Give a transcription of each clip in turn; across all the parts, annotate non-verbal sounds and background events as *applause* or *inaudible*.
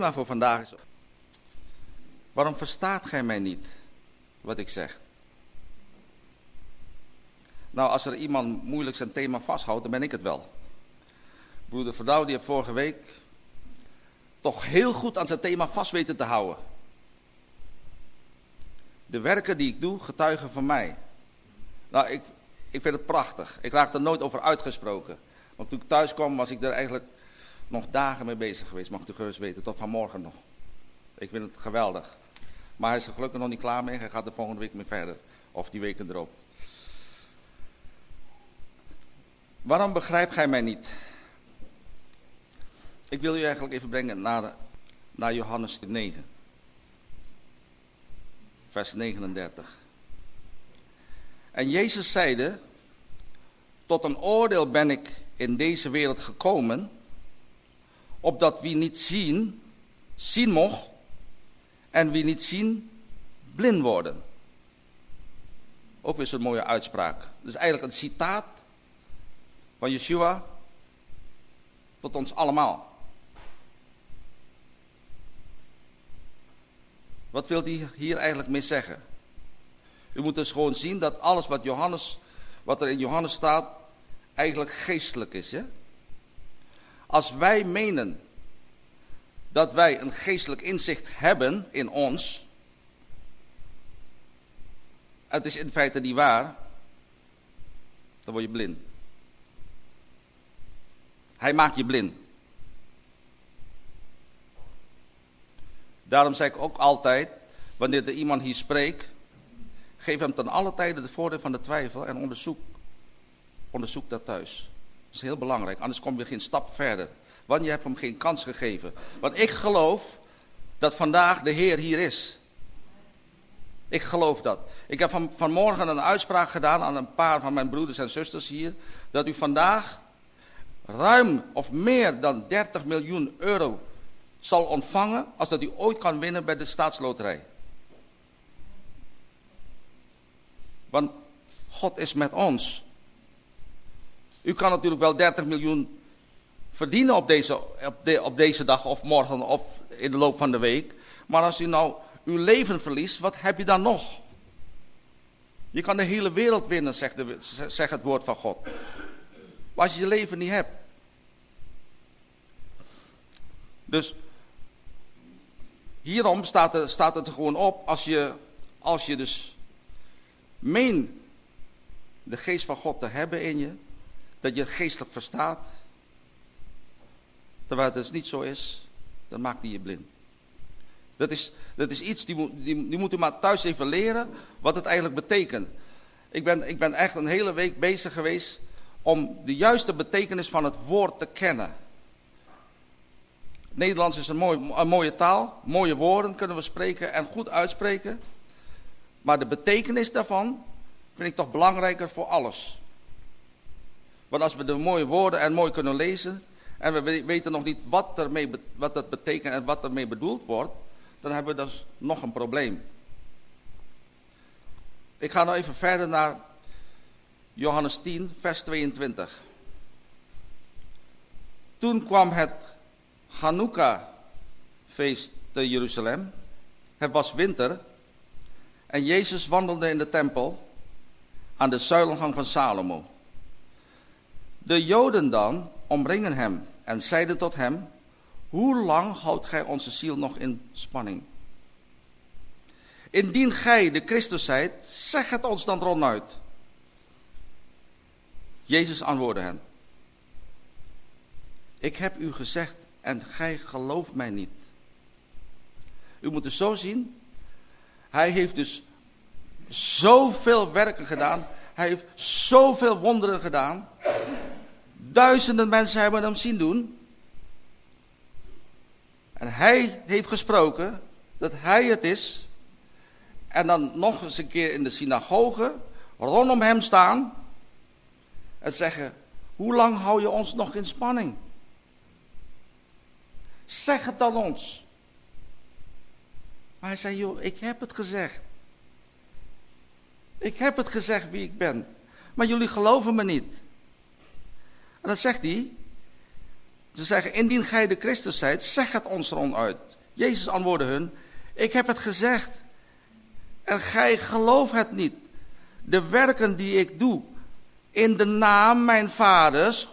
thema voor vandaag is... Waarom verstaat gij mij niet, wat ik zeg? Nou, als er iemand moeilijk zijn thema vasthoudt, dan ben ik het wel. Broeder Verdouw, die heeft vorige week toch heel goed aan zijn thema vast weten te houden. De werken die ik doe, getuigen van mij. Nou, ik, ik vind het prachtig. Ik raak er nooit over uitgesproken. Want toen ik thuis kwam, was ik er eigenlijk nog dagen mee bezig geweest. Mag u gerust weten, tot vanmorgen nog. Ik vind het geweldig. Maar hij is er gelukkig nog niet klaar mee. Hij gaat de volgende week mee verder. Of die weken erop. Waarom begrijpt gij mij niet? Ik wil u eigenlijk even brengen naar, naar Johannes 9. Vers 39. En Jezus zeide, tot een oordeel ben ik in deze wereld gekomen, opdat wie niet zien, zien mocht, en wie niet zien, blind worden. Ook weer zo'n mooie uitspraak. Dus eigenlijk een citaat van Yeshua tot ons allemaal. Wat wil hij hier eigenlijk mee zeggen? U moet dus gewoon zien dat alles wat, Johannes, wat er in Johannes staat, eigenlijk geestelijk is. Hè? Als wij menen dat wij een geestelijk inzicht hebben in ons, het is in feite niet waar, dan word je blind. Hij maakt je blind. Daarom zeg ik ook altijd, wanneer er iemand hier spreekt, geef hem ten alle tijden de voordeel van de twijfel en onderzoek, onderzoek dat thuis. Dat is heel belangrijk, anders kom je geen stap verder. Want je hebt hem geen kans gegeven. Want ik geloof dat vandaag de Heer hier is. Ik geloof dat. Ik heb van, vanmorgen een uitspraak gedaan aan een paar van mijn broeders en zusters hier. Dat u vandaag ruim of meer dan 30 miljoen euro zal ontvangen als dat u ooit kan winnen bij de staatsloterij. Want God is met ons. U kan natuurlijk wel 30 miljoen verdienen op deze, op, de, op deze dag of morgen of in de loop van de week. Maar als u nou uw leven verliest, wat heb je dan nog? Je kan de hele wereld winnen, zegt, de, het woord van God. Maar als je je leven niet hebt. Dus hierom staat, er, staat het er gewoon op, als je, als je dus meent de geest van God te hebben in je, dat je het geestelijk verstaat, terwijl het dus niet zo is, dan maakt hij je blind. Dat is, dat is iets, die, die, die moet u maar thuis even leren, wat het eigenlijk betekent. Ik ben, ik ben echt een hele week bezig geweest om de juiste betekenis van het woord te kennen. Nederlands is een, mooi, een mooie taal, mooie woorden kunnen we spreken en goed uitspreken. Maar de betekenis daarvan vind ik toch belangrijker voor alles. Want als we de mooie woorden en mooi kunnen lezen en we weten nog niet wat, ermee, wat dat betekent en wat ermee bedoeld wordt, dan hebben we dus nog een probleem. Ik ga nou even verder naar Johannes 10, vers 22. Toen kwam het Hanukkah-feest te Jeruzalem. Het was winter en Jezus wandelde in de tempel aan de zuilengang van Salomo. De Joden dan omringen hem en zeiden tot hem, hoe lang houdt gij onze ziel nog in spanning? Indien gij de Christus zijt, zeg het ons dan ronduit. Jezus antwoordde hen. Ik heb u gezegd en gij gelooft mij niet. U moet het zo zien. Hij heeft dus zoveel werken gedaan. Hij heeft zoveel wonderen gedaan. Duizenden mensen hebben hem zien doen. En hij heeft gesproken dat hij het is. En dan nog eens een keer in de synagoge rondom hem staan. En zeggen, hoe lang hou je ons nog in spanning? Zeg het dan ons. Maar hij zei, joh, ik heb het gezegd. Ik heb het gezegd wie ik ben. Maar jullie geloven me niet. En dan zegt hij, Ze zeggen, indien gij de Christus zijt, zeg het ons ronduit. Jezus antwoordde hun, ik heb het gezegd. En gij gelooft het niet. De werken die ik doe in de naam mijn vaders.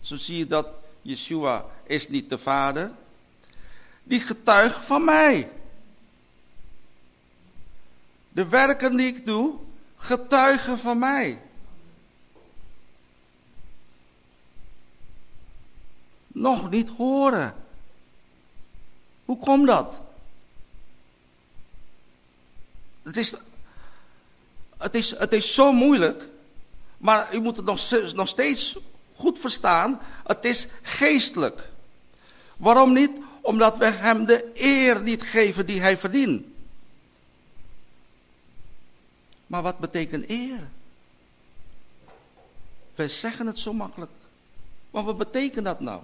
Zo zie je dat Yeshua is niet de vader. Die getuigen van mij. De werken die ik doe, getuigen van mij. Nog niet horen. Hoe komt dat? Het is, het is, het is zo moeilijk, maar u moet het nog, nog steeds goed verstaan. Het is geestelijk. Waarom niet? Omdat we hem de eer niet geven die hij verdient. Maar wat betekent eer? Wij zeggen het zo makkelijk. Maar wat betekent dat nou?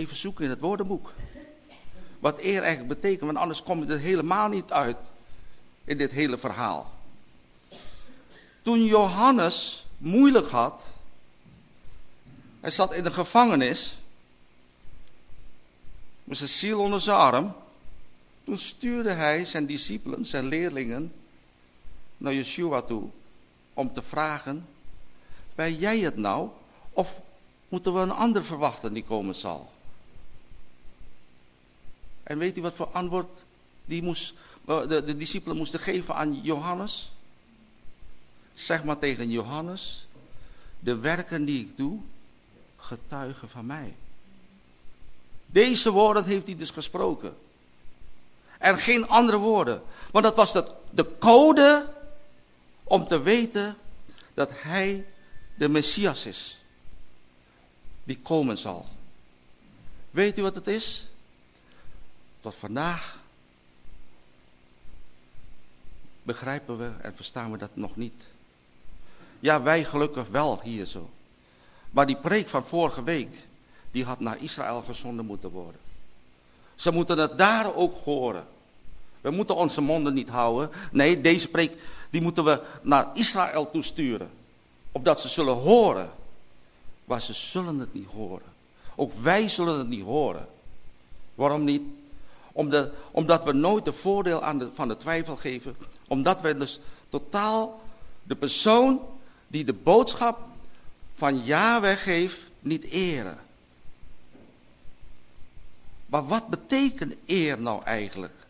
Even zoeken in het woordenboek. Wat eer eigenlijk betekent, want anders kom je er helemaal niet uit in dit hele verhaal. Toen Johannes moeilijk had, hij zat in de gevangenis, met zijn ziel onder zijn arm, toen stuurde hij zijn discipelen, zijn leerlingen, naar Yeshua toe om te vragen, ben jij het nou of moeten we een ander verwachten die komen zal? En weet u wat voor antwoord die moest, de, de discipelen moesten geven aan Johannes? Zeg maar tegen Johannes, de werken die ik doe, getuigen van mij. Deze woorden heeft hij dus gesproken. En geen andere woorden. Want dat was de, de code om te weten dat hij de Messias is. Die komen zal. Weet u wat het is? Tot vandaag begrijpen we en verstaan we dat nog niet. Ja, wij gelukkig wel hier zo. Maar die preek van vorige week, die had naar Israël gezonden moeten worden. Ze moeten het daar ook horen. We moeten onze monden niet houden. Nee, deze preek, die moeten we naar Israël toesturen. Opdat ze zullen horen. Maar ze zullen het niet horen. Ook wij zullen het niet horen. Waarom niet? Omdat, omdat we nooit de voordeel aan de, van de twijfel geven. Omdat we dus totaal de persoon die de boodschap van Yahweh geeft niet eren. Maar wat betekent eer nou eigenlijk?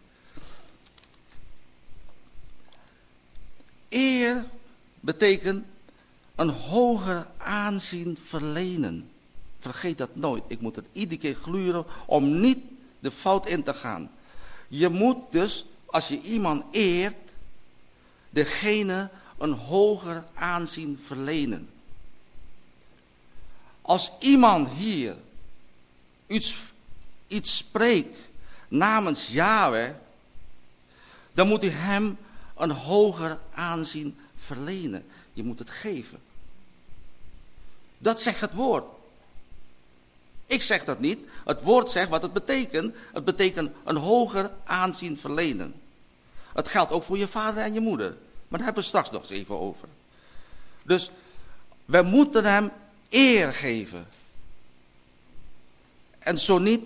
Eer betekent een hoger aanzien verlenen. Vergeet dat nooit. Ik moet het iedere keer gluren om niet de fout in te gaan. Je moet dus, als je iemand eert, degene een hoger aanzien verlenen. Als iemand hier iets, iets spreekt namens Yahweh, dan moet hij hem een hoger aanzien verlenen. Je moet het geven. Dat zegt het woord. Ik zeg dat niet. Het woord zegt wat het betekent. Het betekent een hoger aanzien verlenen. Het geldt ook voor je vader en je moeder. Maar daar hebben we straks nog eens even over. Dus we moeten hem eer geven. En zo niet,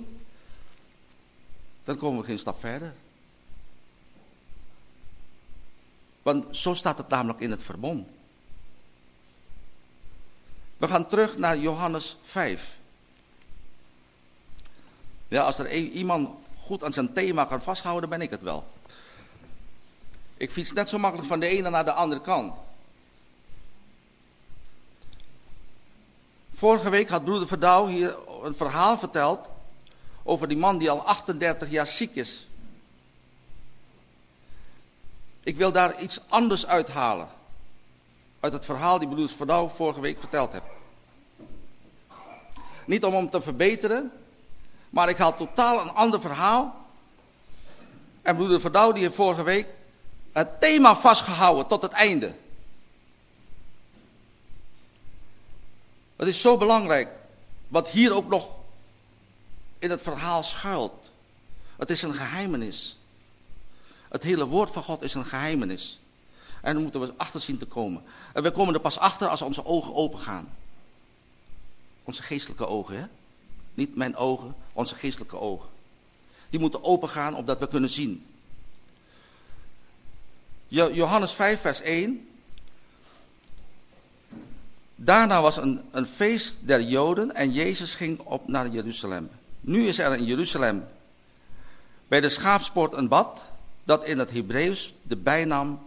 dan komen we geen stap verder. Want zo staat het namelijk in het verbond. We gaan terug naar Johannes 5. Ja, als er iemand goed aan zijn thema kan vasthouden, ben ik het wel. Ik fiets net zo makkelijk van de ene naar de andere kant. Vorige week had broeder Verdouw hier een verhaal verteld over die man die al 38 jaar ziek is. Ik wil daar iets anders uithalen. Uit het verhaal die broeder Verdouw vorige week verteld heeft. Niet om hem te verbeteren, maar ik haal totaal een ander verhaal. En broeder Verdouw die heeft vorige week het thema vastgehouden tot het einde. Het is zo belangrijk, wat hier ook nog in het verhaal schuilt. Het is een geheimenis. Het hele woord van God is een geheimenis. En daar moeten we achter zien te komen. En we komen er pas achter als onze ogen open gaan. Onze geestelijke ogen, hè? Niet mijn ogen, onze geestelijke ogen. Die moeten opengaan opdat we kunnen zien. Johannes 5, vers 1. Daarna was een, een feest der Joden en Jezus ging op naar Jeruzalem. Nu is er in Jeruzalem bij de schaapspoort een bad dat in het Hebreeuws de bijnaam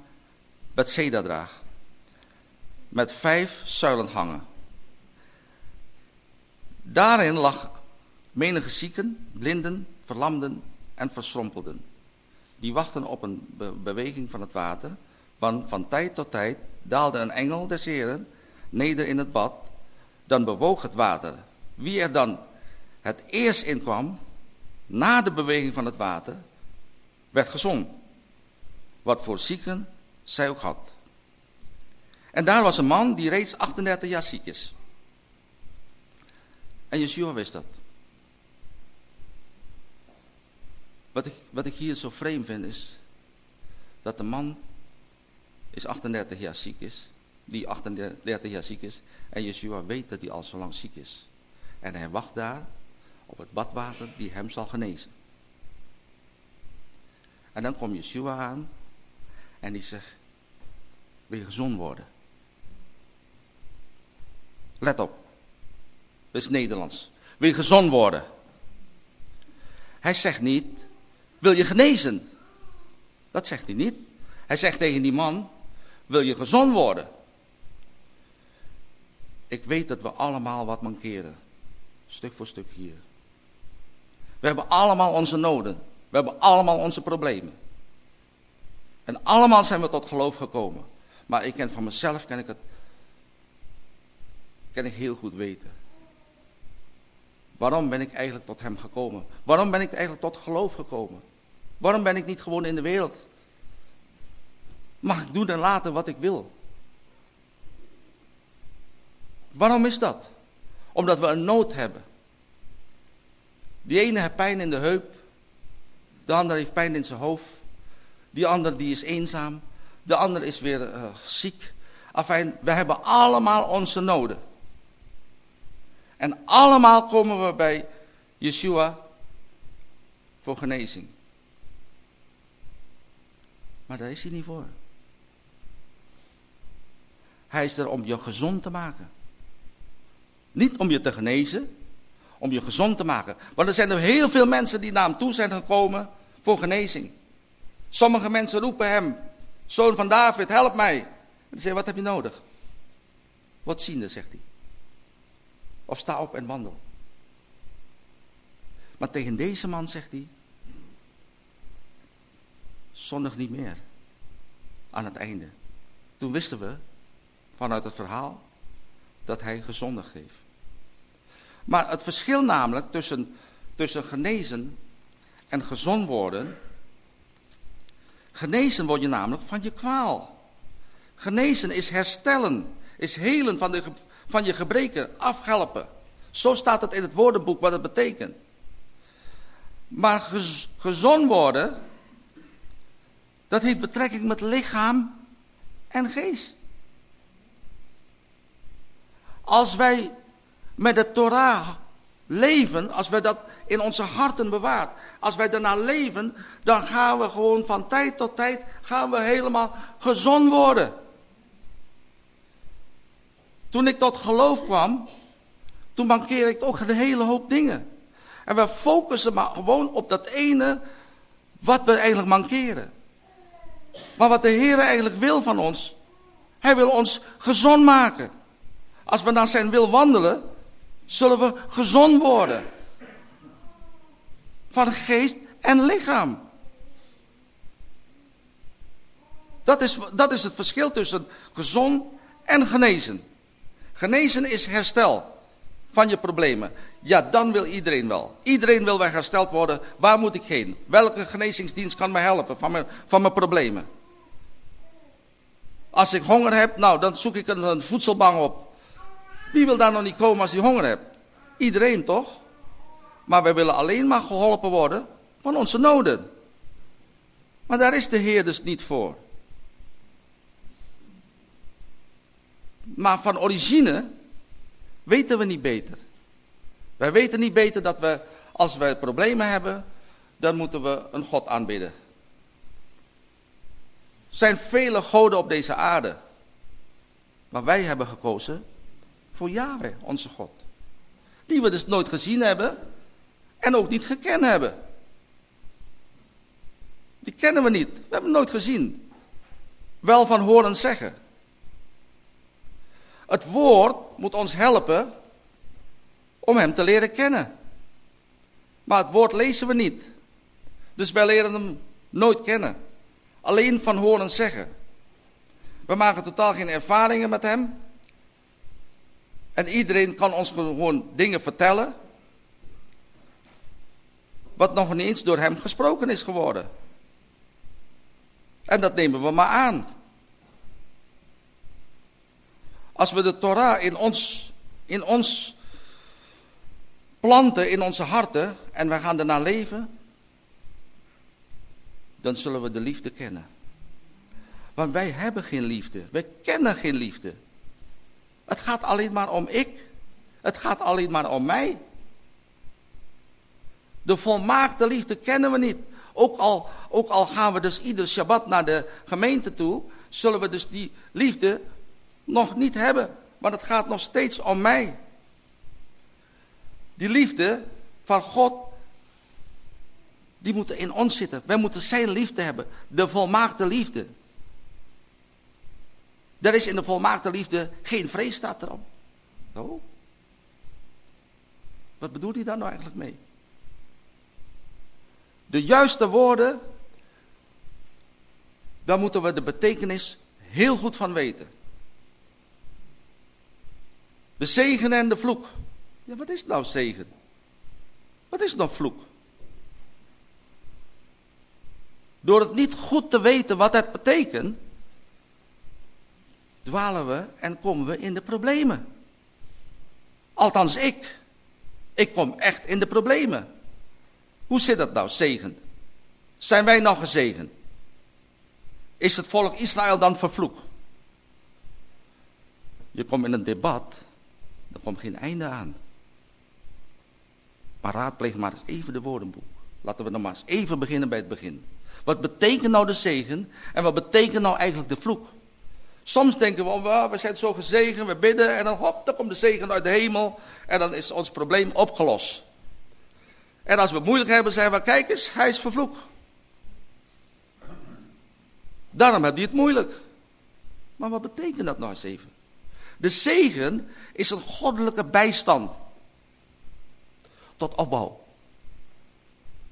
Bethsaida draagt. Met vijf zuilen hangen. Daarin lag menige zieken, blinden, verlamden en verschrompelden. Die wachten op een beweging van het water. Want van tijd tot tijd daalde een engel des Heren neder in het bad. Dan bewoog het water. Wie er dan het eerst in kwam, na de beweging van het water, werd gezond. Wat voor zieken zij ook had. En daar was een man die reeds 38 jaar ziek is. En Yeshua wist dat. Wat ik, wat ik hier zo vreemd vind is dat de man is 38 jaar ziek is, die 38 jaar ziek is, en Yeshua weet dat hij al zo lang ziek is. En hij wacht daar op het badwater die hem zal genezen. En dan komt Yeshua aan en die zegt, wil je gezond worden? Let op, dat is Nederlands. Wil je gezond worden? Hij zegt niet, wil je genezen? Dat zegt hij niet. Hij zegt tegen die man, wil je gezond worden? Ik weet dat we allemaal wat mankeren. Stuk voor stuk hier. We hebben allemaal onze noden. We hebben allemaal onze problemen. En allemaal zijn we tot geloof gekomen. Maar ik ken van mezelf, kan ik het kan ik heel goed weten. Waarom ben ik eigenlijk tot hem gekomen? Waarom ben ik eigenlijk tot geloof gekomen? Waarom ben ik niet gewoon in de wereld? Mag ik doen en laten wat ik wil? Waarom is dat? Omdat we een nood hebben. Die ene heeft pijn in de heup. De ander heeft pijn in zijn hoofd. Die ander die is eenzaam. De ander is weer uh, ziek. Afijn, we hebben allemaal onze noden. En allemaal komen we bij Yeshua voor genezing. Maar daar is hij niet voor. Hij is er om je gezond te maken. Niet om je te genezen, om je gezond te maken. Want er zijn er heel veel mensen die naar hem toe zijn gekomen voor genezing. Sommige mensen roepen hem, zoon van David, help mij. En hij zegt, wat heb je nodig? Wat ziende, zegt hij. Of sta op en wandel. Maar tegen deze man zegt hij, zondig niet meer. Aan het einde. Toen wisten we vanuit het verhaal dat hij gezondig heeft. Maar het verschil namelijk tussen, tussen genezen en gezond worden. Genezen word je namelijk van je kwaal. Genezen is herstellen, is helen van, de, van je gebreken, afhelpen. Zo staat het in het woordenboek wat het betekent. Maar gezond worden, dat heeft betrekking met lichaam en geest. Als wij met de Torah leven, als wij dat in onze harten bewaart, als wij daarna leven, dan gaan we gewoon van tijd tot tijd, gaan we helemaal gezond worden. Toen ik tot geloof kwam, toen mankeerde ik ook een hele hoop dingen. En we focussen maar gewoon op dat ene wat we eigenlijk mankeren. Maar wat de Heer eigenlijk wil van ons, hij wil ons gezond maken. Als we naar zijn wil wandelen, zullen we gezond worden. Van geest en lichaam. Dat is, dat is het verschil tussen gezond en genezen. Genezen is herstel van je problemen. Ja, dan wil iedereen wel. Iedereen wil weer hersteld worden. Waar moet ik heen? Welke genezingsdienst kan me helpen van mijn, van mijn problemen? Als ik honger heb, nou, dan zoek ik een, een voedselbank op. Wie wil daar nog niet komen als hij honger hebt? Iedereen toch? Maar wij willen alleen maar geholpen worden van onze noden. Maar daar is de Heer dus niet voor. Maar van origine weten we niet beter. Wij weten niet beter dat we, als we problemen hebben, dan moeten we een God aanbidden. Er zijn vele goden op deze aarde. Maar wij hebben gekozen voor Yahweh, onze God. Die we dus nooit gezien hebben en ook niet gekend hebben. Die kennen we niet. We hebben hem nooit gezien. Wel van horen zeggen. Het woord moet ons helpen om hem te leren kennen. Maar het woord lezen we niet. Dus wij leren hem nooit kennen. Alleen van horen zeggen. We maken totaal geen ervaringen met hem. En iedereen kan ons gewoon dingen vertellen. Wat nog niet eens door hem gesproken is geworden. En dat nemen we maar aan. Als we de Torah in ons, in ons planten, in onze harten, en we gaan ernaar leven, dan zullen we de liefde kennen. Want wij hebben geen liefde. Wij kennen geen liefde. Het gaat alleen maar om ik. Het gaat alleen maar om mij. De volmaakte liefde kennen we niet. Ook al, ook al gaan we dus iedere Shabbat naar de gemeente toe, zullen we dus die liefde nog niet hebben. Maar het gaat nog steeds om mij. Die liefde van God, die moet in ons zitten. Wij moeten zijn liefde hebben. De volmaakte liefde. Er is in de volmaakte liefde geen vrees, staat erop. Oh. Wat bedoelt hij daar nou eigenlijk mee? De juiste woorden, daar moeten we de betekenis heel goed van weten. De zegen en de vloek. Ja, wat is nou zegen? Wat is nou vloek? Door het niet goed te weten wat het betekent, dwalen we en komen we in de problemen. Althans ik. Ik kom echt in de problemen. Hoe zit dat nou, zegen? Zijn wij nou gezegend? Is het volk Israël dan vervloekt? Je komt in een debat, er komt geen einde aan. Maar raadpleeg maar eens even de woordenboek. Laten we nog maar eens even beginnen bij het begin. Wat betekent nou de zegen en wat betekent nou eigenlijk de vloek? Soms denken we, oh, we zijn zo gezegend, we bidden en dan hop, dan komt de zegen uit de hemel en dan is ons probleem opgelost. En als we moeilijk hebben, zeggen we, kijk eens, hij is vervloekt. Daarom heb je het moeilijk. Maar wat betekent dat nou eens even? De zegen is een goddelijke bijstand. Tot opbouw.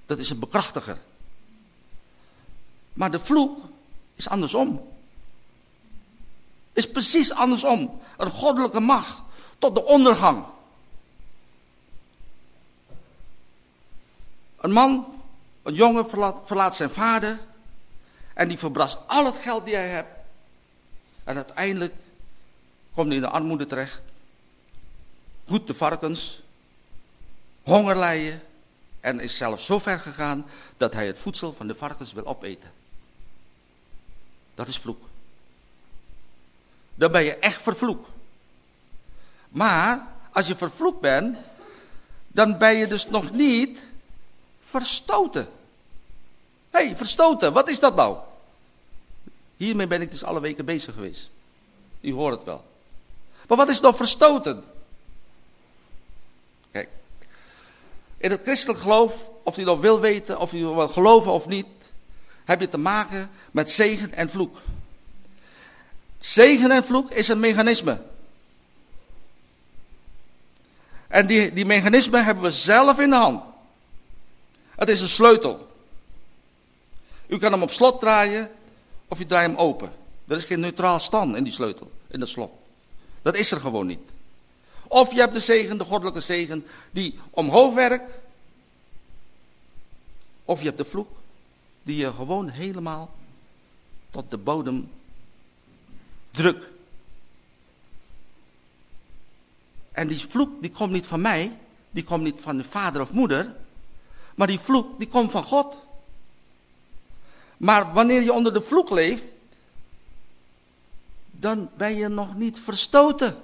Dat is een bekrachtiger. Maar de vloek is andersom. Is precies andersom. Een goddelijke macht tot de ondergang. Een man, een jongen verlaat, verlaat zijn vader en die verbrast al het geld die hij heeft. En uiteindelijk komt in de armoede terecht. Goed de varkens, honger lijden en is zelfs zo ver gegaan dat hij het voedsel van de varkens wil opeten. Dat is vloek. Dan ben je echt vervloekt. Maar als je vervloekt bent, dan ben je dus nog niet verstoten. Hé, hey, verstoten, wat is dat nou? Hiermee ben ik dus alle weken bezig geweest. U hoort het wel. Maar wat is nou verstoten? Kijk, in het christelijk geloof, of je nog wil weten, of je wil geloven of niet, heb je te maken met zegen en vloek. Zegen en vloek is een mechanisme. En die, die mechanisme hebben we zelf in de hand. Het is een sleutel. U kan hem op slot draaien of je draait hem open. Er is geen neutraal stand in die sleutel, in dat slot. Dat is er gewoon niet. Of je hebt de zegen, de goddelijke zegen, die omhoog werkt. Of je hebt de vloek, die je gewoon helemaal tot de bodem drukt. En die vloek, die komt niet van mij, die komt niet van de vader of moeder, maar die vloek, die komt van God. Maar wanneer je onder de vloek leeft, dan ben je nog niet verstoten.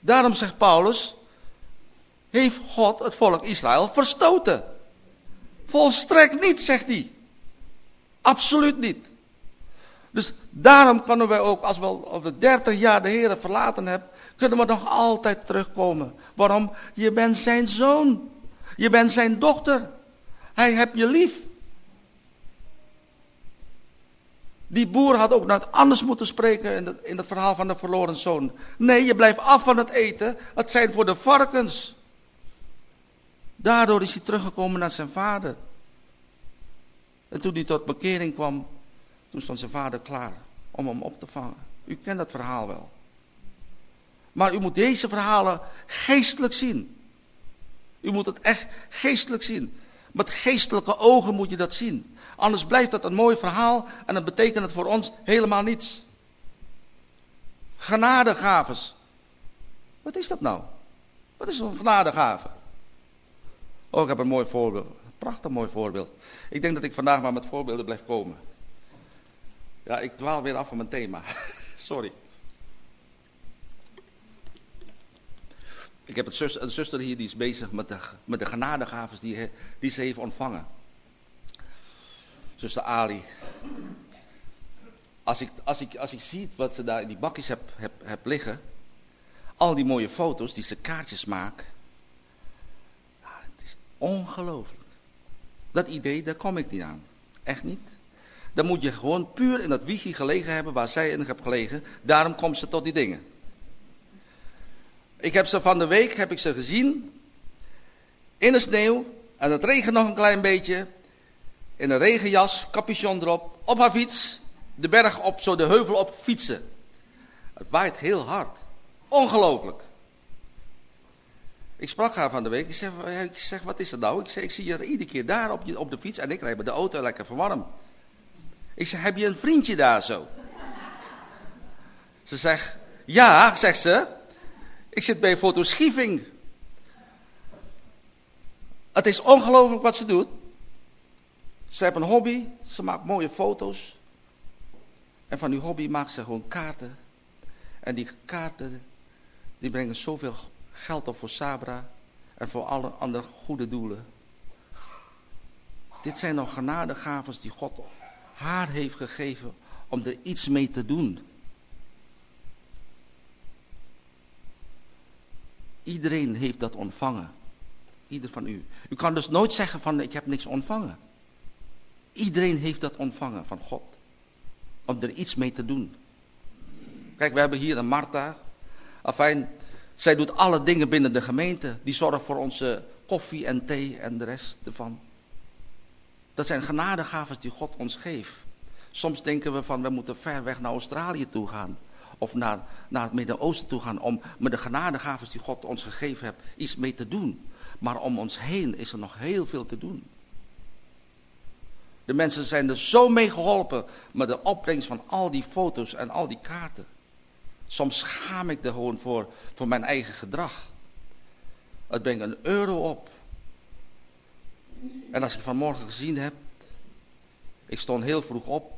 Daarom zegt Paulus, heeft God het volk Israël verstoten. Volstrekt niet, zegt hij. Absoluut niet. Dus daarom kunnen wij ook, als we al de 30 jaar de Heer verlaten hebben, kunnen we nog altijd terugkomen. Waarom? Je bent zijn zoon. Je bent zijn dochter. Hij hebt je lief. Die boer had ook nog anders moeten spreken in het, in het verhaal van de verloren zoon. Nee, je blijft af van het eten. Het zijn voor de varkens. Daardoor is hij teruggekomen naar zijn vader. En toen hij tot bekering kwam, toen stond zijn vader klaar om hem op te vangen. U kent dat verhaal wel. Maar u moet deze verhalen geestelijk zien. U moet het echt geestelijk zien. Met geestelijke ogen moet je dat zien. Anders blijft dat een mooi verhaal en dan betekent het voor ons helemaal niets. Genadegaves. Wat is dat nou? Wat is een genadegave? Oh, ik heb een mooi voorbeeld. Prachtig mooi voorbeeld. Ik denk dat ik vandaag maar met voorbeelden blijf komen. Ja, ik dwaal weer af van mijn thema. *laughs* Sorry. Ik heb een zuster hier die is bezig met de, met de genadegaves die, die ze heeft ontvangen. Zuster Ali. Als ik, als, ik, als ik zie wat ze daar in die bakjes heb, heb, heb liggen. Al die mooie foto's die ze kaartjes. Ja, het is ongelooflijk. Dat idee, daar kom ik niet aan. Echt niet. Dan moet je gewoon puur in dat wiegje gelegen hebben waar zij in heeft gelegen. Daarom komt ze tot die dingen. Ik heb ze van de week heb ik ze gezien. In de sneeuw. En het regent nog een klein beetje. In een regenjas, capuchon erop. Op haar fiets. De berg op, zo de heuvel op fietsen. Het waait heel hard. Ongelooflijk. Ik sprak haar van de week. Ik zeg, ik zeg wat is er nou? Ik zeg, ik zie je iedere keer daar op, de fiets. En ik rijd met de auto lekker verwarm. Ik zeg, heb je een vriendje daar zo? Ze zegt, ja, zegt ze. Ik zit bij Foto Schieving. Het is ongelooflijk wat ze doet. Ze heeft een hobby, ze maakt mooie foto's. En van die hobby maakt ze gewoon kaarten. En die kaarten, die brengen zoveel geld op voor Sabra en voor alle andere goede doelen. Dit zijn nog genadegavens die God haar heeft gegeven om er iets mee te doen. Iedereen heeft dat ontvangen. Ieder van u. U kan dus nooit zeggen van ik heb niks ontvangen. Iedereen heeft dat ontvangen van God. Om er iets mee te doen. Kijk, we hebben hier een Martha. Afijn, zij doet alle dingen binnen de gemeente. Die zorgt voor onze koffie en thee en de rest ervan. Dat zijn genadegaven die God ons geeft. Soms denken we van we moeten ver weg naar Australië toe gaan. Of naar, naar het Midden-Oosten toe gaan om met de genadegaven die God ons gegeven heeft iets mee te doen. Maar om ons heen is er nog heel veel te doen. De mensen zijn er zo mee geholpen met de opbrengst van al die foto's en al die kaarten. Soms schaam ik er gewoon voor, voor mijn eigen gedrag. Het brengt een euro op. En als ik vanmorgen gezien heb, ik stond heel vroeg op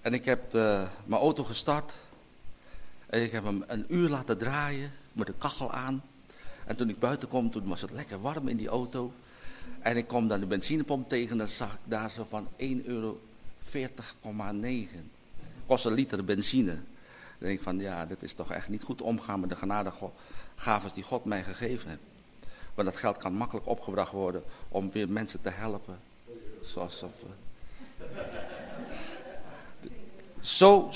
en ik heb de, mijn auto gestart en ik heb hem een uur laten draaien met de kachel aan. En toen ik buiten kwam, toen was het lekker warm in die auto. En ik kom dan de benzinepomp tegen, dan zag ik daar zo van 1,40,9 euro. Kost een liter benzine. Dan denk ik van, ja, dit is toch echt niet goed omgaan met de genadegaves die God mij gegeven heeft. Want dat geld kan makkelijk opgebracht worden om weer mensen te helpen. Zoals, of, zo,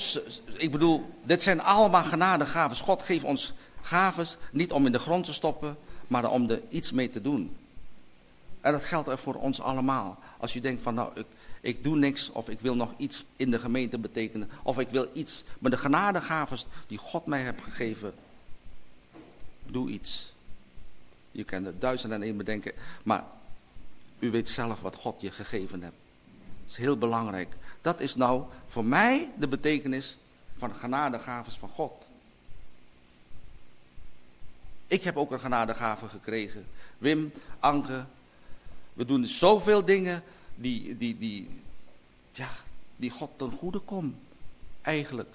ik bedoel, dit zijn allemaal genadegaves. God geeft ons gaves niet om in de grond te stoppen, maar om er iets mee te doen. En dat geldt er voor ons allemaal. Als je denkt van nou, ik, ik doe niks of ik wil nog iets in de gemeente betekenen. Of ik wil iets met de genadegaves die God mij heeft gegeven. Doe iets. Je kan er duizend en één bedenken. Maar u weet zelf wat God je gegeven hebt. Dat is heel belangrijk. Dat is nou voor mij de betekenis van genadegaves van God. Ik heb ook een genadegave gekregen. Wim, Anke, we doen zoveel dingen die, die, die, ja, die God ten goede komt. Eigenlijk.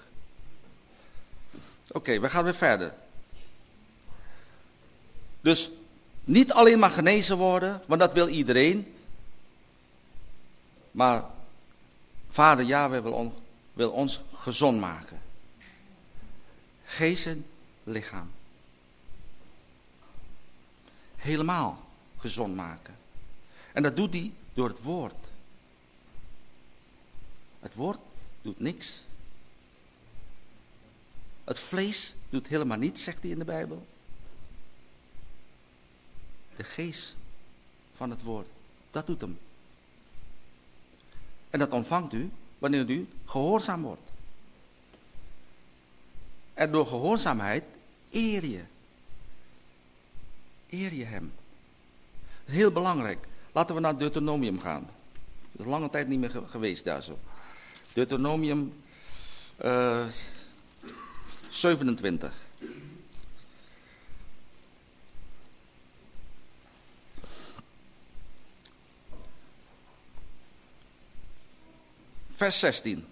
Oké, we gaan weer verder. Dus niet alleen maar genezen worden, want dat wil iedereen. Maar Vader Yahweh wil, on, wil ons gezond maken. Geest en lichaam. Helemaal gezond maken. En dat doet hij door het woord. Het woord doet niks. Het vlees doet helemaal niets, zegt hij in de Bijbel. De geest van het woord, dat doet hem. En dat ontvangt u wanneer u gehoorzaam wordt. En door gehoorzaamheid eer je. Eer je hem. Heel belangrijk. Laten we naar Deuteronomium gaan. Dat is lange tijd niet meer geweest daar zo. Deuteronomium uh, 27. Vers 16.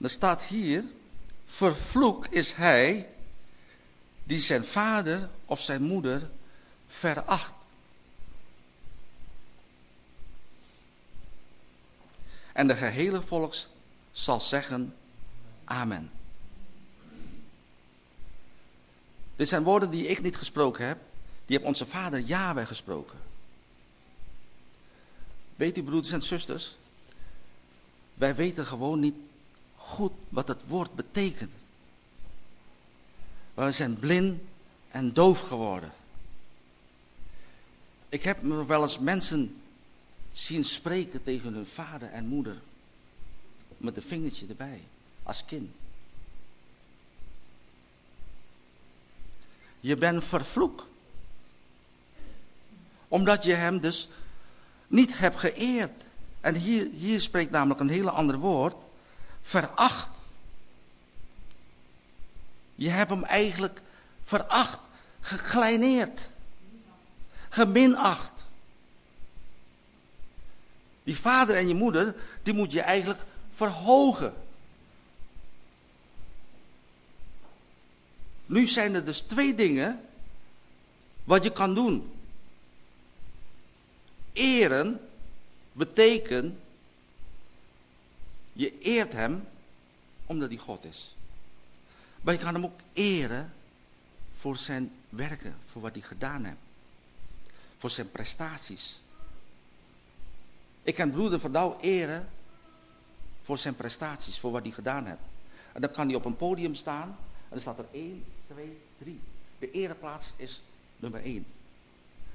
Er staat hier, vervloek is hij die zijn vader of zijn moeder veracht. En de gehele volks zal zeggen, amen. Dit zijn woorden die ik niet gesproken heb, die heeft onze vader Yahweh gesproken. Weet u broeders en zusters, wij weten gewoon niet goed wat het woord betekent. We zijn blind en doof geworden. Ik heb me wel eens mensen zien spreken tegen hun vader en moeder. Met een vingertje erbij, als kind. Je bent vervloekt. Omdat je hem dus niet hebt geëerd. En hier, hier spreekt namelijk een hele ander woord. Veracht. Je hebt hem eigenlijk veracht, gekleineerd, geminacht. Die vader en je moeder, die moet je eigenlijk verhogen. Nu zijn er dus twee dingen wat je kan doen. Eren betekent, je eert hem omdat hij God is. Maar je kan hem ook eren voor zijn werken, voor wat hij gedaan heeft. Voor zijn prestaties. Ik kan broeder Van Douw eren voor zijn prestaties, voor wat hij gedaan heeft. En dan kan hij op een podium staan en dan staat er 1, 2, 3. De ereplaats is nummer 1.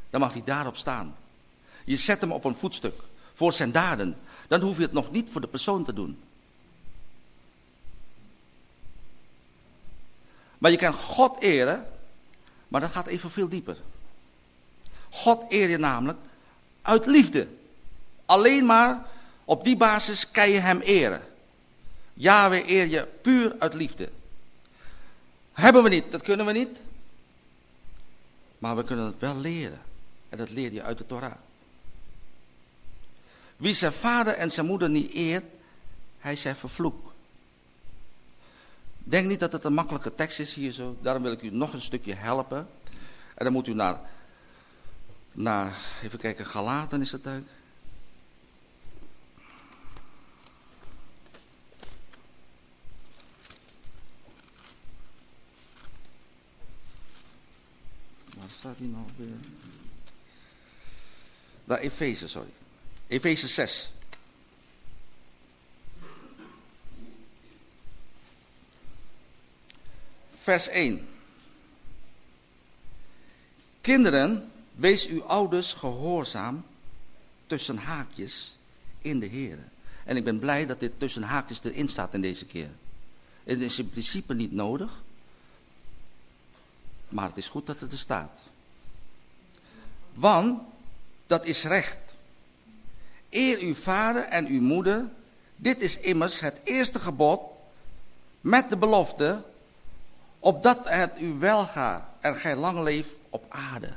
Dan mag hij daarop staan. Je zet hem op een voetstuk voor zijn daden. Dan hoef je het nog niet voor de persoon te doen. Maar je kan God eren, maar dat gaat even veel dieper. God eer je namelijk uit liefde. Alleen maar op die basis kan je hem eren. Yahweh eer je puur uit liefde. Hebben we niet, dat kunnen we niet. Maar we kunnen het wel leren. En dat leer je uit de Torah. Wie zijn vader en zijn moeder niet eert, hij zijn vervloekt. Denk niet dat het een makkelijke tekst is hier zo. Daarom wil ik u nog een stukje helpen. En dan moet u naar, naar even kijken, Galaten is het ook. Waar staat hij nou weer? Naar Efeze, sorry. Efeze 6. Vers 1. Kinderen, wees uw ouders gehoorzaam tussen haakjes in de Heer. En ik ben blij dat dit tussen haakjes erin staat in deze keer. Het is in principe niet nodig, maar het is goed dat het er staat. Want dat is recht. Eer uw vader en uw moeder. Dit is immers het eerste gebod met de belofte opdat het u welgaat en gij lang leeft op aarde.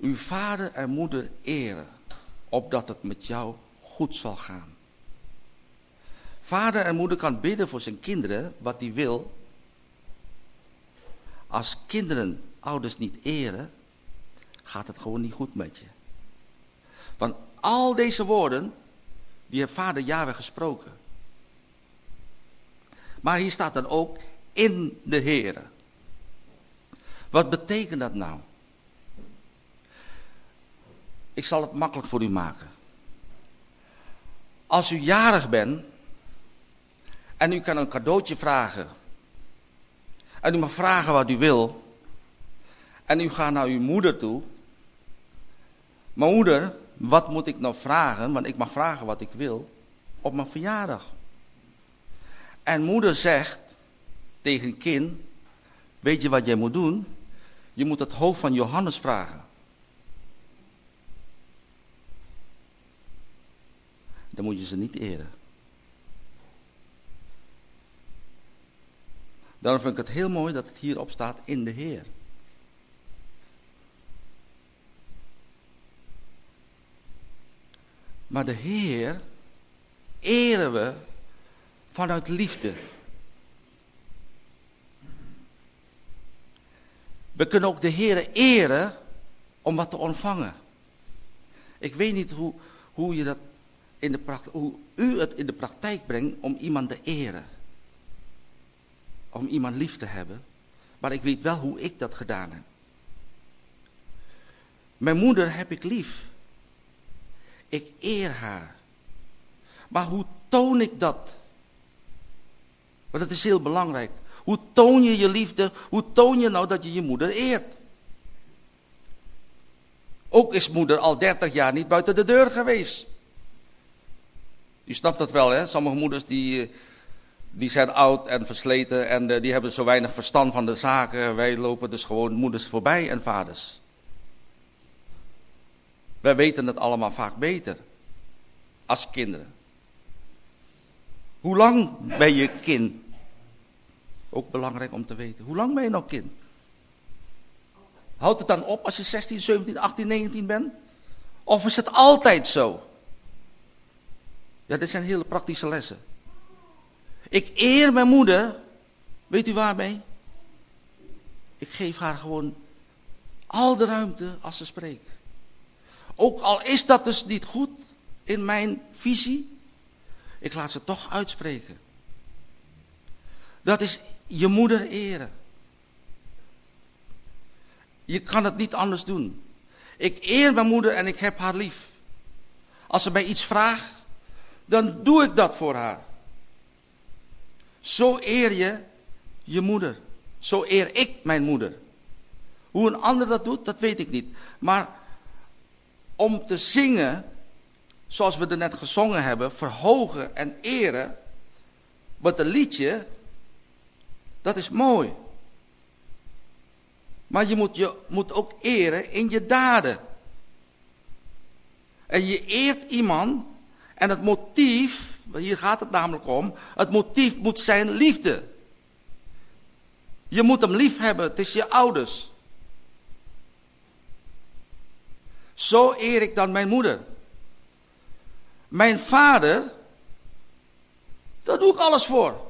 Uw vader en moeder eren, opdat het met jou goed zal gaan. Vader en moeder kan bidden voor zijn kinderen wat hij wil. Als kinderen ouders niet eren, gaat het gewoon niet goed met je. Want al deze woorden, die heeft vader Yahweh gesproken. Maar hier staat dan ook in de Heere. Wat betekent dat nou? Ik zal het makkelijk voor u maken. Als u jarig bent en u kan een cadeautje vragen. En u mag vragen wat u wil. En u gaat naar uw moeder toe. Maar moeder, wat moet ik nou vragen? Want ik mag vragen wat ik wil op mijn verjaardag. En moeder zegt tegen kind, weet je wat jij moet doen? Je moet het hoofd van Johannes vragen. Dan moet je ze niet eren. Daarom vind ik het heel mooi dat het hierop staat in de Heer. Maar de Heer eren we vanuit liefde. We kunnen ook de Heer eren om wat te ontvangen. Ik weet niet hoe, hoe, je dat in de hoe u het in de praktijk brengt om iemand te eren. Om iemand lief te hebben. Maar ik weet wel hoe ik dat gedaan heb. Mijn moeder heb ik lief. Ik eer haar. Maar hoe toon ik dat? Want dat is heel belangrijk. Hoe toon je je liefde? Hoe toon je nou dat je je moeder eert? Ook is moeder al 30 jaar niet buiten de deur geweest. U snapt dat wel, hè? Sommige moeders die, die zijn oud en versleten en eh, die hebben zo weinig verstand van de zaken. Wij lopen dus gewoon moeders voorbij en vaders. Wij weten het allemaal vaak beter als kinderen. Hoe lang ben je kind? Ook belangrijk om te weten. Hoe lang ben je nou kind? Houdt het dan op als je 16, 17, 18, 19 bent? Of is het altijd zo? Ja, dit zijn hele praktische lessen. Ik eer mijn moeder. Weet u waarmee? Ik geef haar gewoon al de ruimte als ze spreekt. Ook al is dat dus niet goed in mijn visie. Ik laat ze toch uitspreken. Dat is je moeder eren. Je kan het niet anders doen. Ik eer mijn moeder en ik heb haar lief. Als ze mij iets vraagt, dan doe ik dat voor haar. Zo eer je je moeder. Zo eer ik mijn moeder. Hoe een ander dat doet, dat weet ik niet. Maar om te zingen, zoals we er net gezongen hebben, verhogen en eren, wat een liedje, dat is mooi. Maar je moet, je moet ook eren in je daden. En je eert iemand en het motief, hier gaat het namelijk om, het motief moet zijn liefde. Je moet hem lief hebben, het is je ouders. Zo eer ik dan mijn moeder. Mijn vader, daar doe ik alles voor.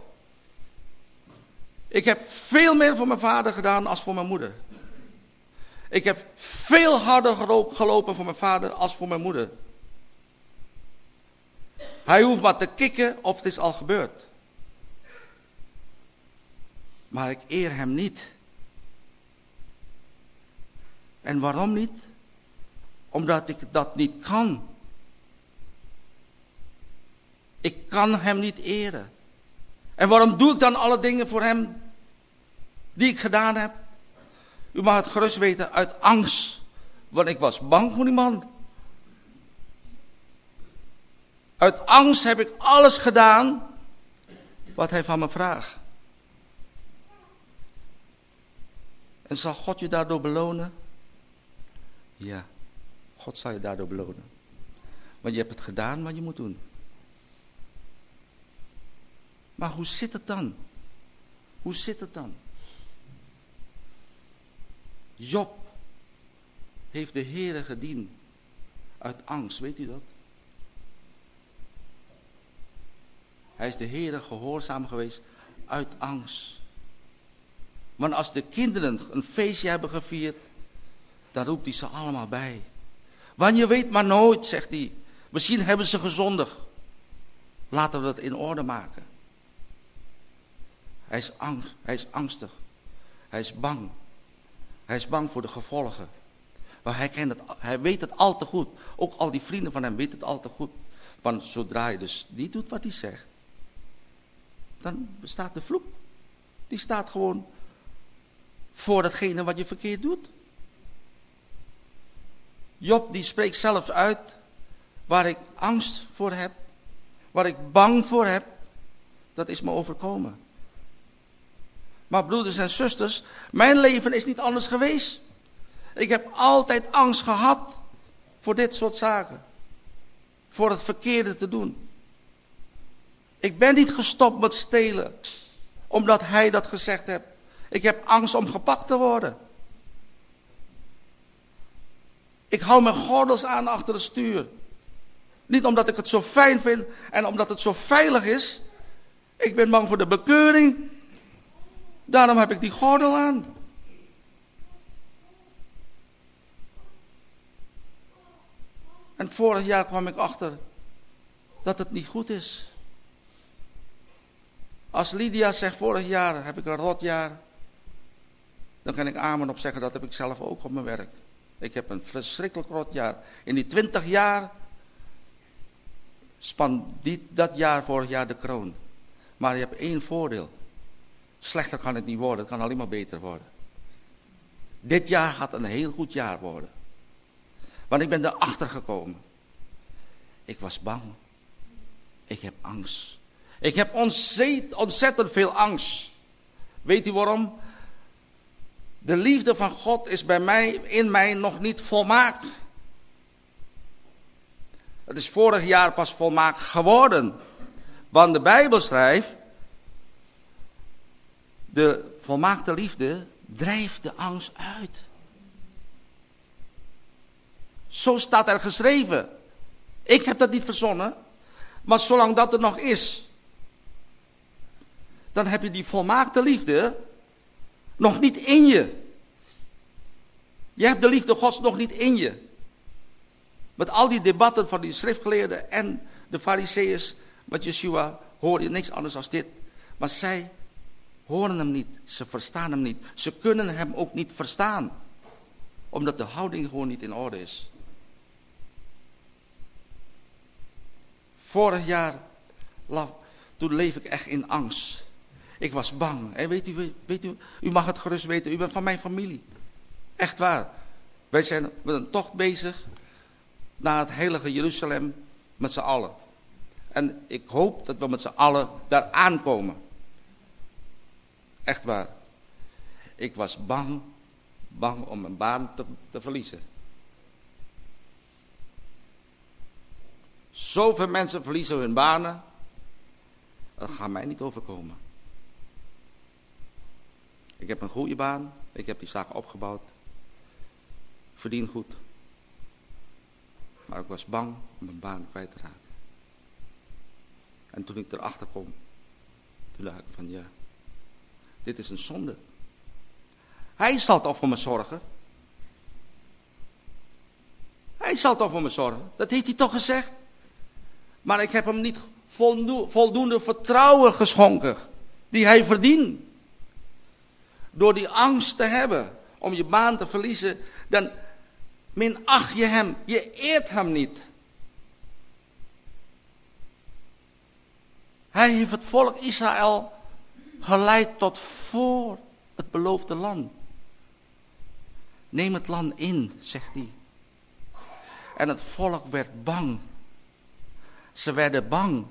Ik heb veel meer voor mijn vader gedaan als voor mijn moeder. Ik heb veel harder gelopen voor mijn vader als voor mijn moeder. Hij hoeft maar te kikken of het is al gebeurd. Maar ik eer hem niet. En waarom niet? Omdat ik dat niet kan. Ik kan hem niet eren. En waarom doe ik dan alle dingen voor hem die ik gedaan heb? U mag het gerust weten uit angst. Want ik was bang voor die man. Uit angst heb ik alles gedaan wat hij van me vraagt. En zal God je daardoor belonen? Ja, God zal je daardoor belonen. Want je hebt het gedaan wat je moet doen. Maar hoe zit het dan? Hoe zit het dan? Job heeft de Heere gediend uit angst, weet u dat? Hij is de Heere gehoorzaam geweest uit angst. Want als de kinderen een feestje hebben gevierd, dan roept hij ze allemaal bij. Want je weet maar nooit, zegt hij. Misschien hebben ze gezondig. Laten we dat in orde maken. Hij is, hij is angstig. Hij is bang. Hij is bang voor de gevolgen. Maar hij, kent het, hij weet het al te goed. Ook al die vrienden van hem weten het al te goed. Want zodra je dus niet doet wat hij zegt, dan bestaat de vloek. Die staat gewoon voor datgene wat je verkeerd doet. Job die spreekt zelfs uit waar ik angst voor heb, waar ik bang voor heb, dat is me overkomen. Maar broeders en zusters, mijn leven is niet anders geweest. Ik heb altijd angst gehad voor dit soort zaken. Voor het verkeerde te doen. Ik ben niet gestopt met stelen, omdat hij dat gezegd heeft. Ik heb angst om gepakt te worden. Ik hou mijn gordels aan achter het stuur. Niet omdat ik het zo fijn vind en omdat het zo veilig is. Ik ben bang voor de bekeuring. Daarom heb ik die gordel aan. En vorig jaar kwam ik achter dat het niet goed is. Als Lydia zegt vorig jaar heb ik een rotjaar. Dan kan ik amen op zeggen dat heb ik zelf ook op mijn werk. Ik heb een verschrikkelijk rotjaar. In die twintig jaar span die, dat jaar vorig jaar de kroon. Maar je hebt één voordeel. Slechter kan het niet worden, het kan alleen maar beter worden. Dit jaar gaat een heel goed jaar worden. Want ik ben erachter gekomen. Ik was bang. Ik heb angst. Ik heb ontzettend veel angst. Weet u waarom? De liefde van God is bij mij, in mij nog niet volmaakt. Het is vorig jaar pas volmaakt geworden. Want de Bijbel schrijft, de volmaakte liefde drijft de angst uit. Zo staat er geschreven. Ik heb dat niet verzonnen. Maar zolang dat er nog is, dan heb je die volmaakte liefde nog niet in je. Je hebt de liefde gods nog niet in je. Met al die debatten van die schriftgeleerden en de fariseeërs met Yeshua hoor je niks anders dan dit. Maar zij horen hem niet, ze verstaan hem niet. Ze kunnen hem ook niet verstaan. Omdat de houding gewoon niet in orde is. Vorig jaar, toen leef ik echt in angst. Ik was bang. En weet u, weet u, u mag het gerust weten, u bent van mijn familie. Echt waar. Wij zijn met een tocht bezig naar het heilige Jeruzalem met z'n allen. En ik hoop dat we met z'n allen daar aankomen. Echt waar. Ik was bang, bang om mijn baan te, te verliezen. Zoveel mensen verliezen hun banen. Dat gaat mij niet overkomen. Ik heb een goede baan. Ik heb die zaak opgebouwd. Verdien goed. Maar ik was bang om mijn baan kwijt te raken. En toen ik erachter kom, toen dacht ik van ja, dit is een zonde. Hij zal toch voor me zorgen. Hij zal toch voor me zorgen. Dat heeft hij toch gezegd. Maar ik heb hem niet voldoende vertrouwen geschonken. Die hij verdient. Door die angst te hebben om je baan te verliezen. Dan minacht je hem. Je eert hem niet. Hij heeft het volk Israël geleid tot voor het beloofde land. Neem het land in, zegt hij. En het volk werd bang. Ze werden bang.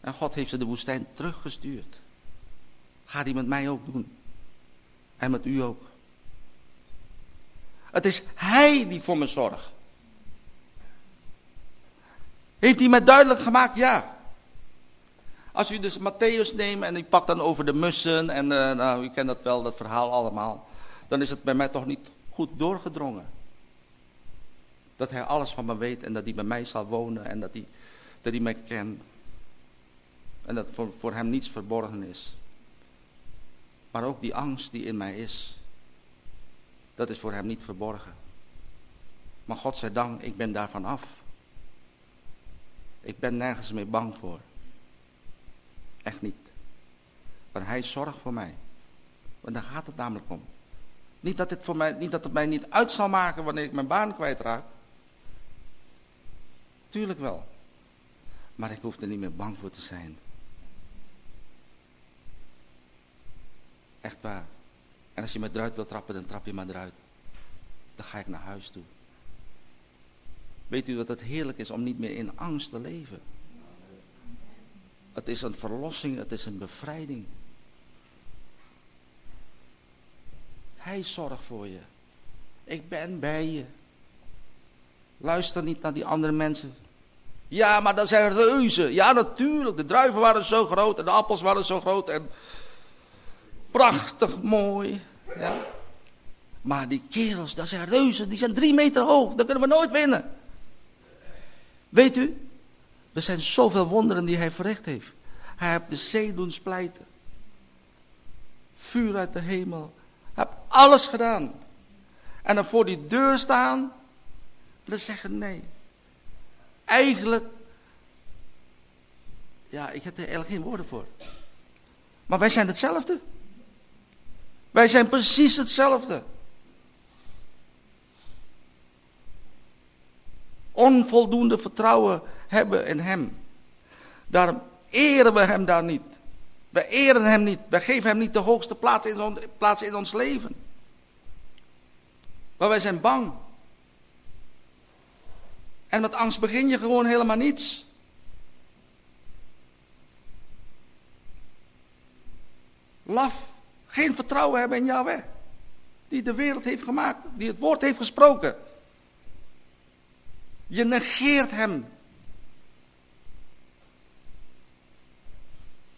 En God heeft ze de woestijn teruggestuurd. Ga die met mij ook doen. En met u ook. Het is Hij die voor me zorgt. Heeft hij mij duidelijk gemaakt? Ja. Als u dus Matthäus neemt en u pakt dan over de mussen en uh, nou, u kent dat wel, dat verhaal allemaal. Dan is het bij mij toch niet goed doorgedrongen. Dat hij alles van me weet en dat hij bij mij zal wonen en dat hij, dat hij mij kent. En dat voor, voor hem niets verborgen is. Maar ook die angst die in mij is. Dat is voor hem niet verborgen. Maar God zij dank, ik ben daarvan af. Ik ben nergens meer bang voor. Echt niet. Want hij zorgt voor mij. Want daar gaat het namelijk om. Niet dat, het voor mij, niet dat het mij niet uit zal maken wanneer ik mijn baan kwijtraak. Tuurlijk wel. Maar ik hoef er niet meer bang voor te zijn. Echt waar. En als je me eruit wil trappen, dan trap je me eruit. Dan ga ik naar huis toe. Weet u dat het heerlijk is om niet meer in angst te leven? Het is een verlossing, het is een bevrijding. Hij zorgt voor je. Ik ben bij je. Luister niet naar die andere mensen. Ja, maar dat zijn reuzen. Ja, natuurlijk. De druiven waren zo groot en de appels waren zo groot en prachtig mooi. Ja. Maar die kerels, dat zijn reuzen, die zijn drie meter hoog. Dat kunnen we nooit winnen. Weet u, er zijn zoveel wonderen die hij verricht heeft. Hij heeft de zee doen splijten. Vuur uit de hemel. Hij heeft alles gedaan. En dan voor die deur staan. En dan zeggen nee. Eigenlijk. Ja, ik heb er eigenlijk geen woorden voor. Maar wij zijn hetzelfde. Wij zijn precies hetzelfde. Onvoldoende vertrouwen hebben in hem. Daarom eren we hem daar niet. We eren hem niet. We geven hem niet de hoogste plaats in, ons, leven. Maar wij zijn bang. En met angst begin je gewoon helemaal niets. Laf. Geen vertrouwen hebben in Yahweh. Die de wereld heeft gemaakt. Die het woord heeft gesproken. Je negeert hem.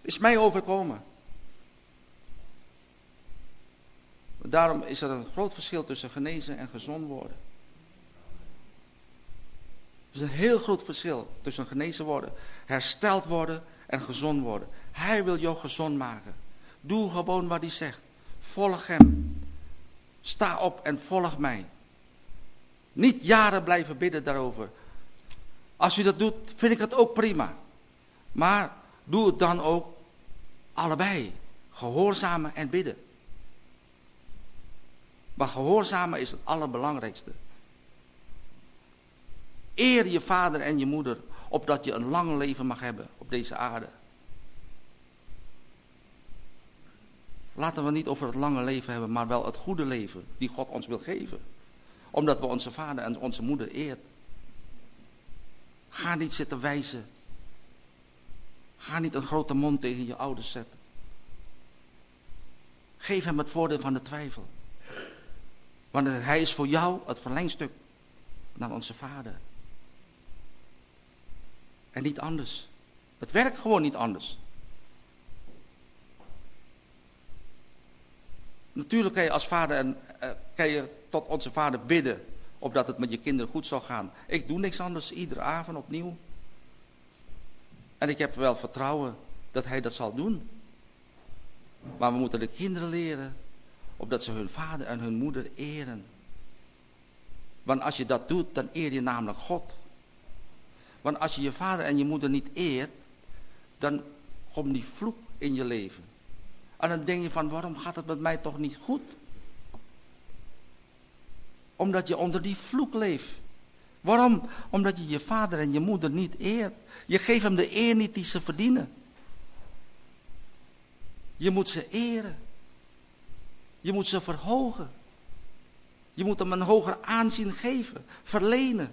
Is mij overkomen. Daarom is er een groot verschil tussen genezen en gezond worden. Er is een heel groot verschil tussen genezen worden, hersteld worden en gezond worden. Hij wil jou gezond maken. Doe gewoon wat hij zegt. Volg hem. Sta op en volg mij. Niet jaren blijven bidden daarover. Als u dat doet, vind ik het ook prima. Maar doe het dan ook allebei. Gehoorzamen en bidden. Maar gehoorzamen is het allerbelangrijkste. Eer je vader en je moeder, opdat je een lang leven mag hebben op deze aarde. Laten we niet over het lange leven hebben, maar wel het goede leven die God ons wil geven. Omdat we onze vader en onze moeder eert. Ga niet zitten wijzen. Ga niet een grote mond tegen je ouders zetten. Geef hem het voordeel van de twijfel. Want hij is voor jou het verlengstuk naar onze vader. En niet anders. Het werkt gewoon niet anders. Natuurlijk kan je als vader en, uh, kan je tot onze vader bidden. Opdat het met je kinderen goed zal gaan. Ik doe niks anders, iedere avond opnieuw. En ik heb wel vertrouwen dat hij dat zal doen. Maar we moeten de kinderen leren. Opdat ze hun vader en hun moeder eren. Want als je dat doet, dan eer je namelijk God. Want als je je vader en je moeder niet eert, dan komt die vloek in je leven. En dan denk je van, waarom gaat het met mij toch niet goed? Omdat je onder die vloek leeft. Waarom? Omdat je je vader en je moeder niet eert. Je geeft hem de eer niet die ze verdienen. Je moet ze eren. Je moet ze verhogen. Je moet hem een hoger aanzien geven, verlenen.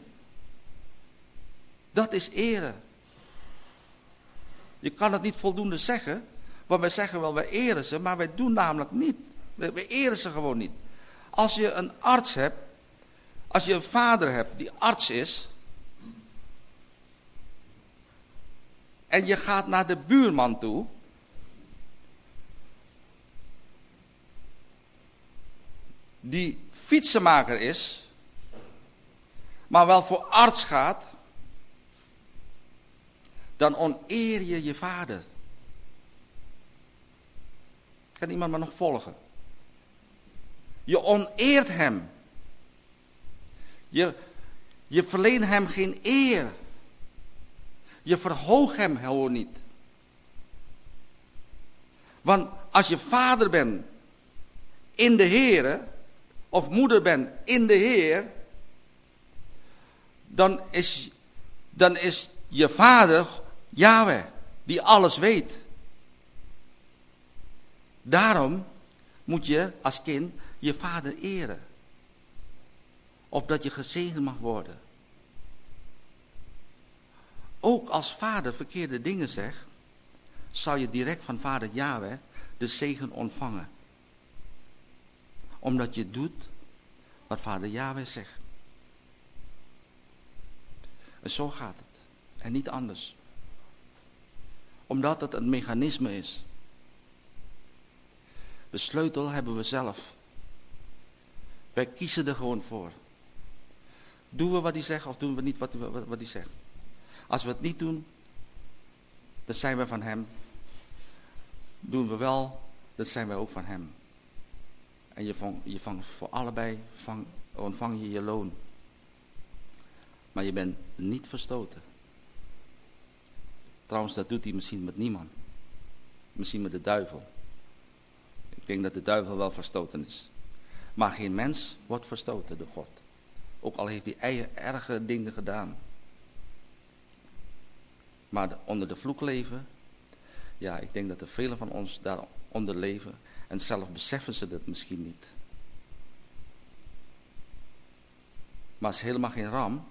Dat is eren. Je kan het niet voldoende zeggen, want wij zeggen wel, wij eren ze, maar wij doen namelijk niet. We eren ze gewoon niet. Als je een arts hebt, als je een vader hebt die arts is, en je gaat naar de buurman toe, die fietsenmaker is, maar wel voor arts gaat, dan oneer je je vader. Kan iemand me nog volgen? Je oneert hem. Je, je verleent hem geen eer. Je verhoogt hem gewoon niet. Want als je vader bent in de Heer, of moeder bent in de Heer, dan is, dan is je vader Yahweh, die alles weet. Daarom moet je als kind je vader eren. Opdat je gezegend mag worden. Ook als vader verkeerde dingen zegt, zal je direct van vader Yahweh de zegen ontvangen. Omdat je doet wat vader Yahweh zegt. En zo gaat het. En niet anders. Omdat het een mechanisme is. De sleutel hebben we zelf. Wij kiezen er gewoon voor. Doen we wat hij zegt of doen we niet wat, wat, wat hij zegt? Als we het niet doen, dan zijn we van hem. Doen we wel, dan zijn wij ook van hem. En je vangt, je voor allebei vang, ontvang je je loon. Maar je bent niet verstoten. Trouwens, dat doet hij misschien met niemand. Misschien met de duivel. Ik denk dat de duivel wel verstoten is. Maar geen mens wordt verstoten door God. Ook al heeft hij erge dingen gedaan. Maar onder de vloek leven, ja, ik denk dat er velen van ons daaronder leven. En zelf beseffen ze dat misschien niet. Maar het is helemaal geen ram.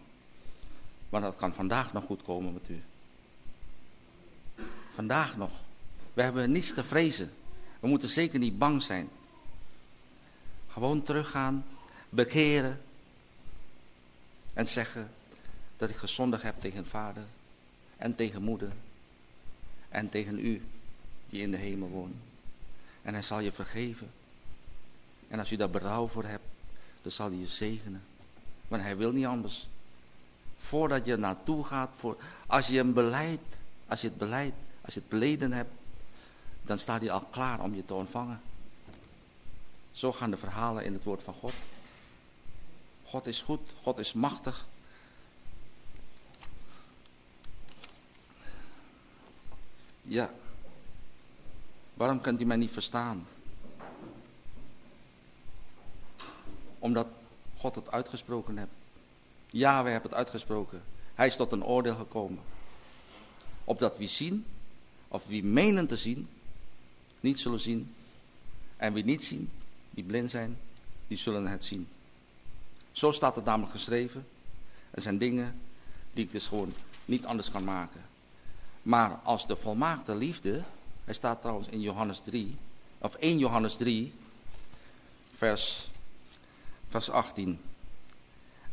Maar dat kan vandaag nog goed komen met u. Vandaag nog. We hebben niets te vrezen. We moeten zeker niet bang zijn. Gewoon teruggaan, bekeren. En zeggen dat ik gezondig heb tegen vader. En tegen moeder. En tegen u die in de hemel woont. En hij zal je vergeven. En als u daar berouw voor hebt, dan zal hij je zegenen. Want hij wil niet anders. Voordat je naartoe gaat, voor, als je hem beleidt, als je het beleidt, als je het beleden hebt, dan staat hij al klaar om je te ontvangen. Zo gaan de verhalen in het woord van God. God is goed, God is machtig. Ja. Waarom kunt u mij niet verstaan? Omdat God het uitgesproken heeft. Ja, wij hebben het uitgesproken. Hij is tot een oordeel gekomen. Opdat wie zien, of wie menen te zien, niet zullen zien. En wie niet zien, die blind zijn, die zullen het zien. Zo staat het namelijk geschreven. Er zijn dingen die ik dus gewoon niet anders kan maken. Maar als de volmaakte liefde, hij staat trouwens in Johannes 3, of 1 Johannes 3, vers, vers 18.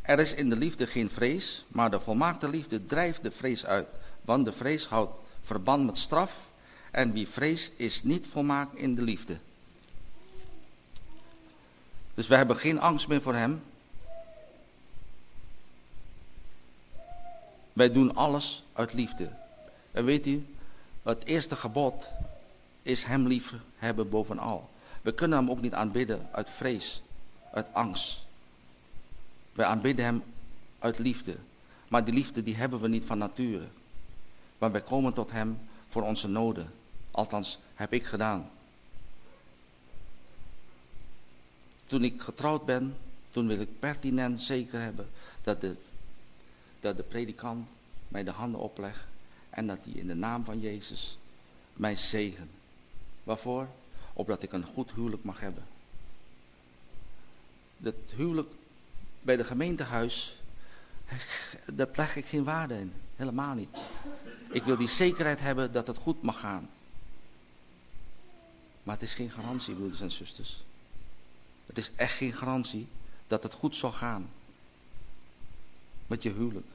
Er is in de liefde geen vrees, maar de volmaakte liefde drijft de vrees uit. Want de vrees houdt verband met straf en wie vrees is niet volmaakt in de liefde. Dus we hebben geen angst meer voor hem. Wij doen alles uit liefde. En weet u, het eerste gebod is hem lief hebben bovenal. We kunnen hem ook niet aanbidden uit vrees, uit angst. Wij aanbidden hem uit liefde. Maar die liefde die hebben we niet van nature. Maar wij komen tot hem voor onze noden. Althans, heb ik gedaan. Toen ik getrouwd ben, toen wil ik pertinent zeker hebben dat de, dat de predikant mij de handen oplegt en dat hij in de naam van Jezus mij zegen. Waarvoor? Opdat ik een goed huwelijk mag hebben. Dat huwelijk bij de gemeentehuis, dat leg ik geen waarde in. Helemaal niet. Ik wil die zekerheid hebben dat het goed mag gaan. Maar het is geen garantie, broeders en zusters. Het is echt geen garantie dat het goed zal gaan. Met je huwelijk.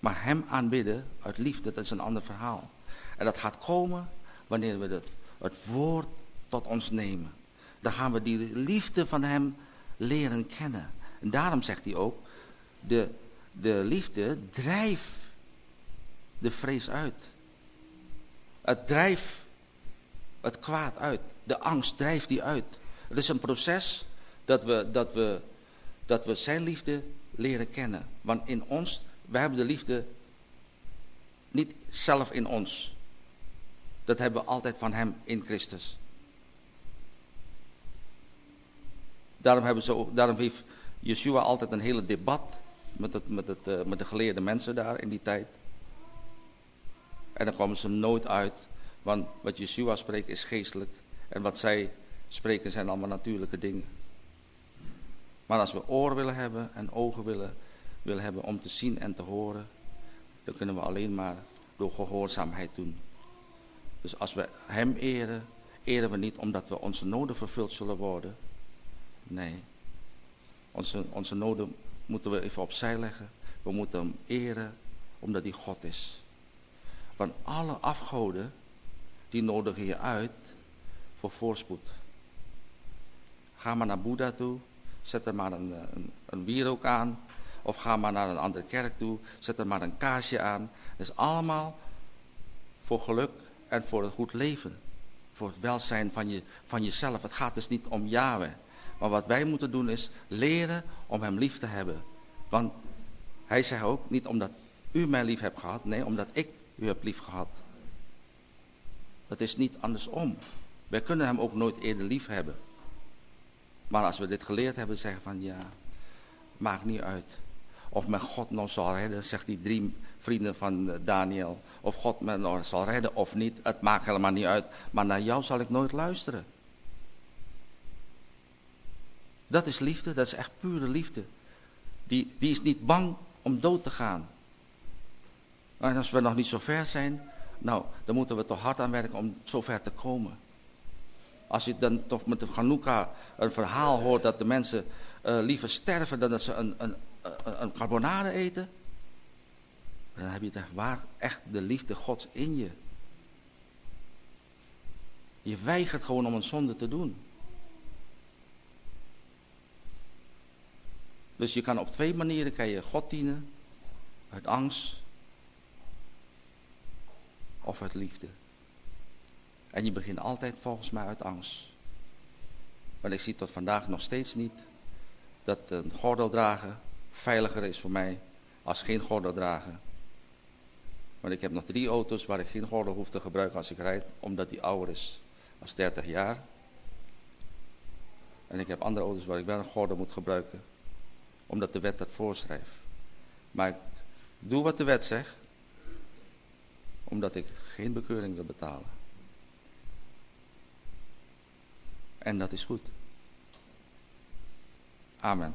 Maar hem aanbidden uit liefde, dat is een ander verhaal. En dat gaat komen wanneer we het, het woord tot ons nemen. Dan gaan we die liefde van hem leren kennen. En daarom zegt hij ook, de, de liefde drijft de vrees uit. Het drijft het kwaad uit. De angst drijft die uit. Het is een proces dat we, dat we, dat we zijn liefde leren kennen. Want in ons, we hebben de liefde niet zelf in ons. Dat hebben we altijd van hem in Christus. Daarom, hebben daarom heeft Yeshua altijd een hele debat met, met, het, eh, met de geleerde mensen daar in die tijd. En dan komen ze nooit uit, want wat Yeshua spreekt is geestelijk. En wat zij spreken zijn allemaal natuurlijke dingen. Maar als we oren willen hebben en ogen willen, willen hebben om te zien en te horen, dan kunnen we alleen maar door gehoorzaamheid doen. Dus als we hem eren, eren we niet omdat we onze noden vervuld zullen worden. Nee. Onze, onze noden moeten we even opzij leggen. We moeten hem eren omdat hij God is. Want alle afgoden, die nodigen je uit voor voorspoed. Ga maar naar Boeddha toe, zet er maar een, een, een wierook aan. Of ga maar naar een andere kerk toe, zet er maar een kaarsje aan. Dat is allemaal voor geluk en voor een goed leven. Voor het welzijn van, je, van jezelf. Het gaat dus niet om Yahweh. Maar wat wij moeten doen is leren om hem lief te hebben. Want hij zegt ook, niet omdat u mij lief hebt gehad, nee, omdat ik u heb lief gehad. Het is niet andersom. Wij kunnen hem ook nooit eerder lief hebben. Maar als we dit geleerd hebben, zeggen van ja, maakt niet uit. Of men God nog zal redden, zegt die drie vrienden van eh, Daniel. Of God me nog zal redden of niet, het maakt helemaal niet uit. Maar naar jou zal ik nooit luisteren. Dat is liefde, dat is echt pure liefde. Die, die is niet bang om dood te gaan. En als we nog niet zo ver zijn, nou, dan moeten we toch hard aan werken om zo ver te komen. Als je dan toch met de Hanukkah een verhaal hoort dat de mensen uh, liever sterven dan dat ze een, een, een carbonade eten. Dan heb je echt, waar echt de liefde gods in je. Je weigert gewoon om een zonde te doen. Dus je kan op twee manieren kan je God dienen. Uit angst. Of uit liefde. En je begint altijd volgens mij uit angst. Want ik zie tot vandaag nog steeds niet dat een gordel dragen veiliger is voor mij als geen gordel dragen. Want ik heb nog drie auto's waar ik geen gordel hoef te gebruiken als ik rijd, omdat die ouder is als 30 jaar. En ik heb andere auto's waar ik wel een gordel moet gebruiken, omdat de wet dat voorschrijft. Maar ik doe wat de wet zegt, omdat ik geen bekeuring wil betalen. En dat is goed. Amen.